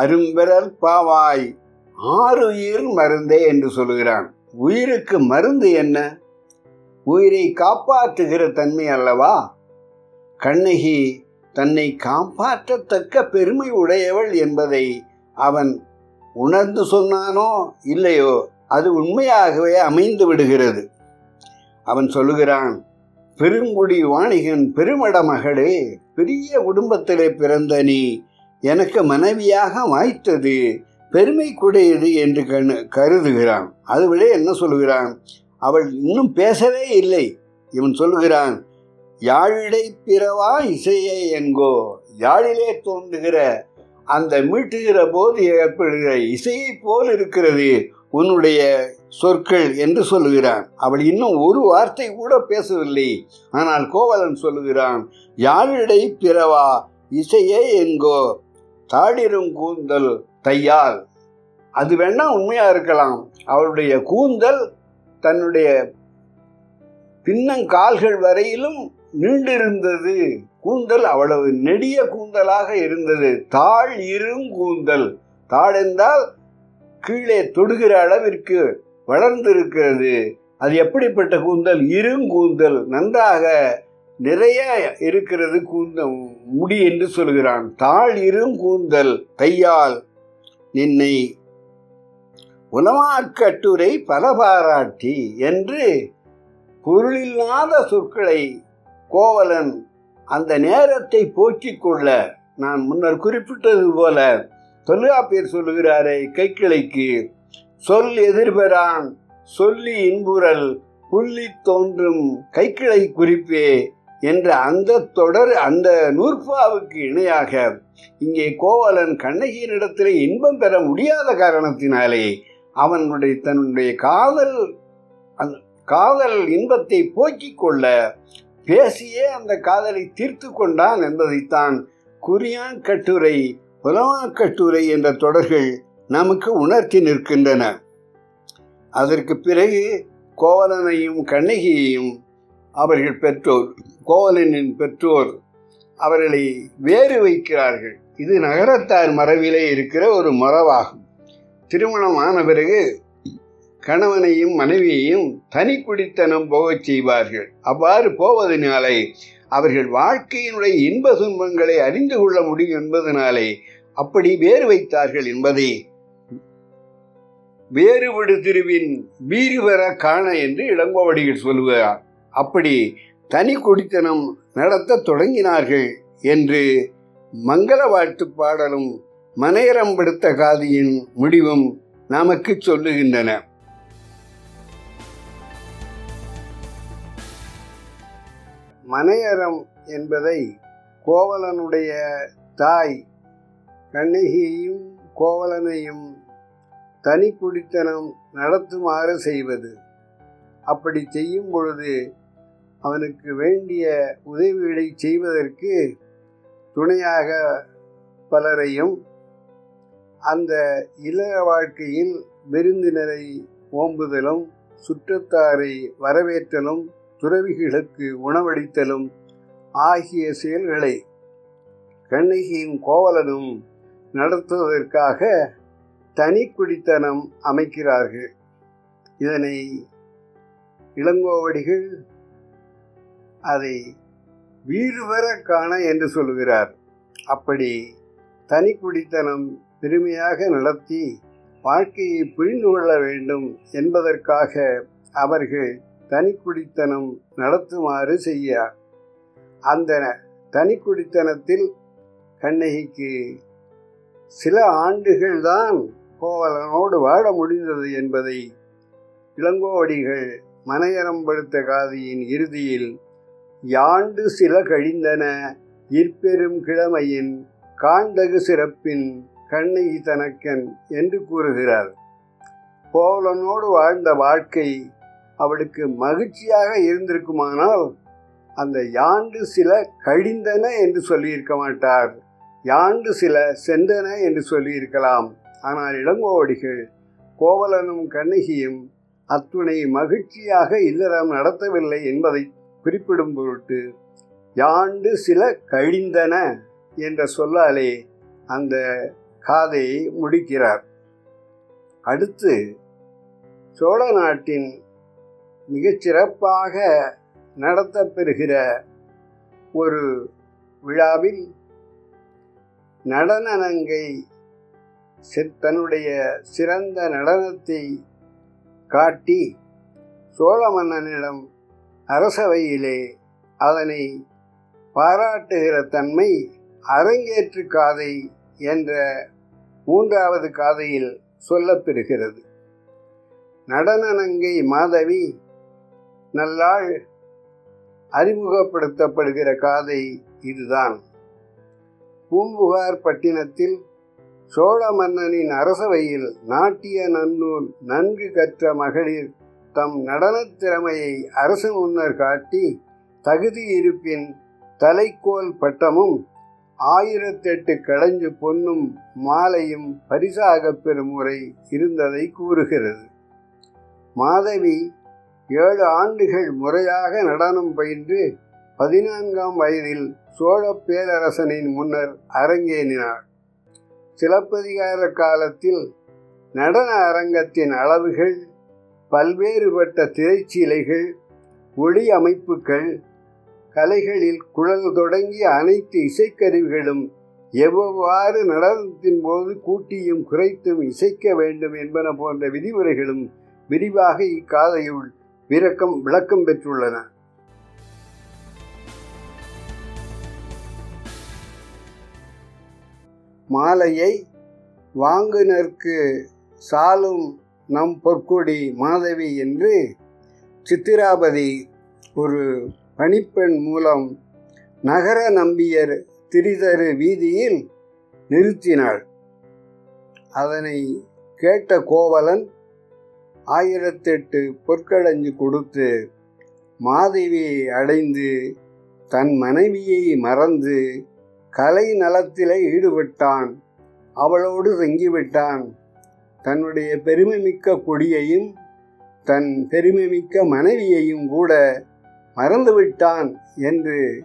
அரும்பெறல் பாவாய் ஆறுயிர் மருந்தே என்று சொல்லுகிறான். உயிருக்கு மருந்து என்ன? உயிரை காப்பாற்றுகிற தன்மை அல்லவா? கண்ணகி தன்னை காப்பாற்றத்தக்க பெருமை உடையவள் என்பதை அவன் உணர்ந்து சொன்னானோ இல்லையோ அது உண்மையாகவே அமைந்து விடுகிறது. அவன் சொல்லுகிறான் பெருங்குடி வாணிகன் பெருமட மகளே பெரிய குடும்பத்திலே பிறந்த நீ எனக்கு மனைவியாக வாய்த்தது பெருமைக்குடையது என்று கண் கருதுகிறான். அதுவிட என்ன சொல்லுகிறான்? அவள் இன்னும் பேசவே இல்லை. இவன் சொல்லுகிறான் யாழிடை பிறவா இசையே என்கோ? யாழிலே தோன்றுகிற அந்த மீட்டுகிற போது ஏற்படுகிற இசையை போல் இருக்கிறது உன்னுடைய சொற்கள் என்று சொல்லுகிறான். அவள் இன்னும் ஒரு வார்த்தை கூட பேசவில்லை. ஆனால் கோவலன் சொல்லுகிறான் யாழிடை பிறவா இசையே என்கோ? தாடிரும் கூந்தல் தையால். அது வேணா உண்மையா இருக்கலாம். அவளுடைய கூந்தல் தன்னுடைய பின்னங்கால்கள் வரையிலும் நீண்டிருந்தது. கூந்தல் அவ்வளவு நெடிய கூந்தலாக இருந்தது. தாழ் இருங்கூந்தல் தாழ் என்றால் கீழே தொடுகிற அளவிற்கு வளர்ந்திருக்கிறது. அது எப்படிப்பட்ட கூந்தல்? இருங்கூந்தல் நன்றாக நிறைய இருக்கிறது கூந்த முடி என்று சொல்கிறான். தாழ் இருங்கூந்தல் கையால் நின்னை உணவாக்கட்டுரை பல பாராட்டி என்று பொருளில்லாத சொற்களை கோவலன் அந்த நேரத்தை போக்கிக் கொள்ள நான் முன்னர் குறிப்பிட்டது போல தொல்காப்பியர் சொல்லுகிறாரே கைக்கிளைக்கு சொல் எதிர்பெறான் சொல்லி இன்புரல் புள்ளி தோன்றும் கைக்கிளை குறிப்பே என்ற அந்த தொடர் அந்த நூற்பாவுக்கு இணையாக இங்கே கோவலன் கண்ணகியினிடத்திலே இன்பம் பெற முடியாத காரணத்தினாலே அவனுடைய தன்னுடைய காதல் அந்த காதல் இன்பத்தை போக்கிக் கொள்ள பேசியே அந்த காதலை தீர்த்து கொண்டான் என்பதைத்தான் குறியான் கட்டுரை புலவா கட்டுரை என்ற தொடர்கள் நமக்கு உணர்த்தி நிற்கின்றன. அதற்கு பிறகு கோவலனையும் கண்ணகியையும் அவர்கள் பெற்றோர் கோவலனின் பெற்றோர் அவர்களை வேறு வைக்கிறார்கள். இது நகரத்தார் மரபிலே இருக்கிற ஒரு மரபாகும் திருமணம் ஆன பிறகு கணவனையும் மனைவியையும் தனி குடித்தனம் போகச் செய்வார்கள். அவ்வாறு போவதனாலே அவர்கள் வாழ்க்கையினுடைய இன்ப துன்பங்களை அறிந்து கொள்ள முடியும் என்பதனாலே அப்படி வேறு வைத்தார்கள் என்பதை வேறுபடு திருவின் வீறுபெற காண என்று இளங்கோவடிகள் சொல்லுவார் அப்படி தனி குடித்தனம் நடத்த தொடங்கினார்கள் என்று மங்கள வாழ்த்து பாடலும் மனையரம்படுத்த காதியின் முடிவும் நமக்கு சொல்லுகின்றன. மனையறம் என்பதை கோவலனுடைய தாய் கண்ணகியையும் கோவலனையும் தனி குடித்தனம் நடத்துமாறு செய்வது. அப்படி செய்யும் பொழுது அவனுக்கு வேண்டிய உதவிகளை செய்வதற்கு துணையாக பலரையும் அந்த இள வாழ்க்கையில் விருந்தினரை ஓம்புதலும் சுற்றத்தாரை வரவேற்றலும் துறவிகளுக்கு உணவளித்தலும் ஆகிய செயல்களை கண்ணகியும் கோவலனும் நடத்துவதற்காக தனி குடித்தனம் அமைக்கிறார்கள். இதனை இளங்கோவடிகள் அதை வீறுவர காண என்று சொல்கிறார். அப்படி தனி குடித்தனம் பெருமையாக நடத்தி வாழ்க்கையை புரிந்து கொள்ள வேண்டும் என்பதற்காக அவர்கள் தனிக்குடித்தனம் நடத்துமாறு செய்யார் அந்த தனிக்குடித்தனத்தில் கண்ணகிக்கு சில ஆண்டுகள்தான் கோவலனோடு வாழ முடிந்தது என்பதை இளங்கோவடிகள் மனையரம்படுத்த காதியின் இறுதியில் யாண்டு சில கழிந்தன. இற்பெரும் கிழமையின் காண்டகு சிறப்பின் கண்ணகி தனக்கன் என்று கூறுகிறார். கோவலனோடு வாழ்ந்த வாழ்க்கை அவளுக்கு மகிழ்ச்சியாக இருந்திருக்குமானால் அந்த யாண்டு சில கழிந்தன என்று சொல்லியிருக்க மாட்டார். யாண்டு சில சென்றன என்று சொல்லியிருக்கலாம். ஆனால் இளங்கோவடிகள் கோவலனும் கண்ணகியும் அத்துணை மகிழ்ச்சியாக இல்லறம் நடத்தவில்லை என்பதை குறிப்பிடும் பொருட்டு யாண்டு சில கழிந்தன என்ற சொல்லாலே அந்த காதையை முடிக்கிறார். அடுத்து சோழ நாட்டின் மிகச்சிறப்பாக நடத்தப்பெறுகிற ஒரு விழாவில் நடனங்கை தன்னுடைய சிறந்த நடனத்தை காட்டி சோழ மன்னனிடம் அரசவையிலே அதனை பாராட்டுகிற தன்மை அரங்கேற்று காதை என்ற மூன்றாவது காதையில் சொல்லப்பெறுகிறது. நடனநங்கை மாதவி நல்லாள் அறிமுகப்படுத்தப்படுகிற காதை இதுதான். பூம்புகார் பட்டினத்தில் சோழ மன்னனின் அரசவையில் நாட்டிய நன்னூல் நன்கு கற்ற மகளிர் தம் நடனத் திறமையை அரசு முன்னர் காட்டி தகுதி இருப்பின் தலைக்கோல் பட்டமும் ஆயிரத்தெட்டு கடைஞ்சு பொன்னும் மாலையும் பரிசாக பெறும் முறை இருந்ததை கூறுகிறது. மாதவி ஏழு ஆண்டுகள் முறையாக நடனம் பயின்று பதினான்காம் வயதில் சோழ பேரரசனின் முன்னர் அரங்கேறினார் சிலப்பதிகார காலத்தில் நடன அரங்கத்தின் அளவுகள் பல்வேறுபட்ட திரைச்சீலைகள் ஒளி அமைப்புகள் கலைகளில் குழல் தொடங்கிய அனைத்து இசைக்கருவிகளும் எவ்வாறு நடனத்தின் போது கூட்டியும் குறைத்தும் இசைக்க வேண்டும் என்பன போன்ற விதிமுறைகளும் விரிவாக இக்காதையுள் விளக்கம் விளக்கம் பெற்றுள்ளன. மாலையை வாங்குனர்க்கு சாலும் நம் பொற்கொடி மாதவி என்று சித்திராபதி ஒரு பணிப்பெண் மூலம் நகர நம்பியர் திரிதரு வீதியில் நிறுத்தினாள். அதனை கேட்ட கோவலன் ஆயிரத்தெட்டு பொற்களஞ்சு கொடுத்து மாதவியை அடைந்து தன் மனைவியை மறந்து கலை நலத்திலே ஈடுபட்டான். அவளோடு தங்கிவிட்டான். தன்னுடைய பெருமைமிக்க கொடியையும் தன் பெருமைமிக்க மனைவியையும் கூட மறந்துவிட்டான் என்று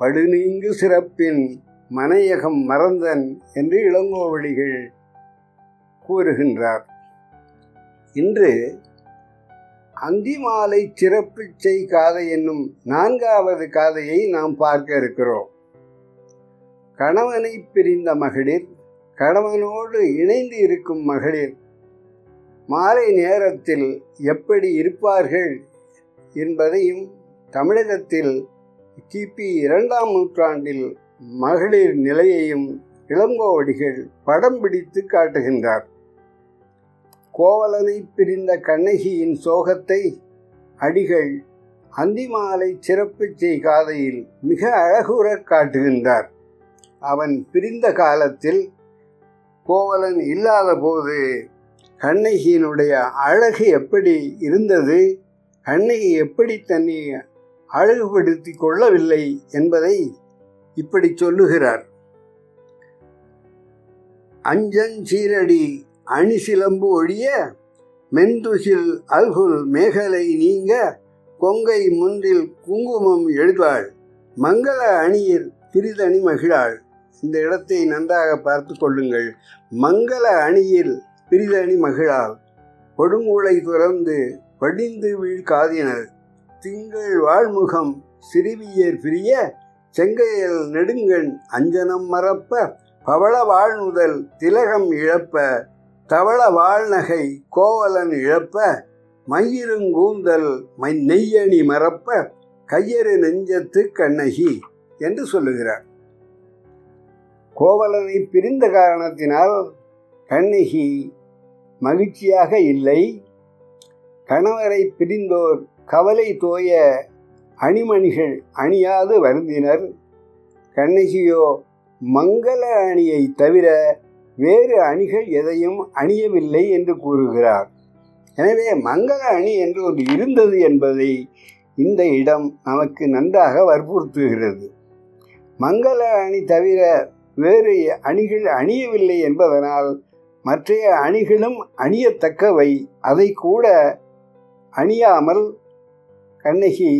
படுநீங்கு சிறப்பின் மனையகம் மறந்தன் என்று இளங்கோவடிகள் கூறுகின்றார். இன்று அந்திமாலை சிறப்பிச்சை காதை என்னும் நான்காவது காதையை நாம் பார்க்க இருக்கிறோம். கணவனை பிரிந்த மகளிர் கணவனோடு இணைந்து இருக்கும் மகளிர் மாலை நேரத்தில் எப்படி இருப்பார்கள் என்பதையும் தமிழகத்தில் கிபி இரண்டாம் நூற்றாண்டில் மகளிர் நிலையையும் இளங்கோவடிகள் படம் பிடித்து காட்டுகின்றார். கோவலனை பிரிந்த கண்ணகியின் சோகத்தை அடிகள் அந்திமாலை சிறப்பு காதையில் மிக அழகுற காட்டுகின்றார். அவன் பிரிந்த காலத்தில் கோவலன் இல்லாத போது கண்ணகியினுடைய அழகு எப்படி இருந்தது? கண்ணகி எப்படி தன்னை அழகுபடுத்தி கொள்ளவில்லை என்பதை இப்படி சொல்லுகிறார். அஞ்சஞ்சீரடி அணிசிலம்பு ஒழிய மெந்துசில் அல்குல் மேகலை நீங்க கொங்கை முன்றில் குங்குமம் எழுதாள். மங்கள அணியில் திரிதணி மகிழாள். இந்த இடத்தை நன்றாக பார்த்து கொள்ளுங்கள். மங்கள அணியில் பிரிதணி மகிழாள். கொடுங்கூளை துறந்து படிந்து வீழ் காதினர் திங்கள் வாழ்முகம் சிறுவியர் பிரிய செங்கையல் நெடுங்கண் அஞ்சனம் மறப்ப பவள வாழ்நுதல் திலகம் இழப்ப தவள வாழ்நகை கோவலன் இழப்ப மயிருங்கூந்தல் மை நெய்யணி மறப்ப கையறு நெஞ்சத்து கண்ணகி என்று சொல்லுகிறார். கோவலனை பிரிந்த காரணத்தினால் கண்ணகி மகிழ்ச்சியாக இல்லை. கணவரை பிரிந்தோர் கவலை தோய அணிமணிகள் அணியாது வருந்தினர். கண்ணகியோ மங்கள அணியை தவிர வேறு அணிகள் எதையும் அணியவில்லை என்று கூறுகிறார். எனவே மங்கள அணி என்று ஒன்று இருந்தது என்பதை இந்த இடம் நமக்கு நன்றாக வற்புறுத்துகிறது. மங்கள அணி தவிர வேறு அணிகள் அணியவில்லை என்பதனால் மற்றைய அணிகளும் அணியத்தக்கவை. அதை கூட அணியாமல் கண்ணகி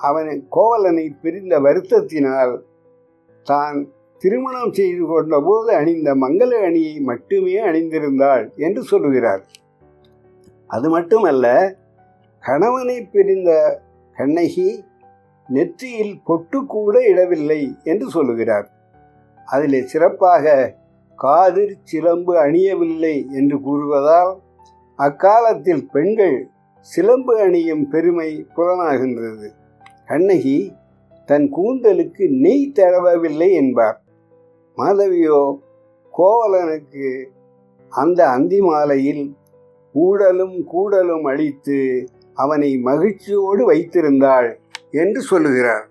அவன் கோவலனை பிரிந்த வருத்தத்தினால் தான் திருமணம் செய்து கொண்ட போது அணிந்த மங்கள அணியை மட்டுமே அணிந்திருந்தாள் என்று சொல்லுகிறார். அது மட்டுமல்ல கணவனை பிரிந்த கண்ணகி நெற்றியில் பொட்டு கூட இடவில்லை என்று சொல்லுகிறார். அதில் சிறப்பாக காதிர் சிலம்பு அணியவில்லை என்று கூறுவதால் அக்காலத்தில் பெண்கள் சிலம்பு அணியும் பெருமை புலனாகின்றது. கண்ணகி தன் கூந்தலுக்கு நெய் தரவவில்லை என்பார். மாதவியோ கோவலனுக்கு அந்த அந்தி மாலையில் ஊடலும் கூடலும் அழித்து அவனை மகிழ்ச்சியோடு வைத்திருந்தாள் என்று சொல்லுகிறார்.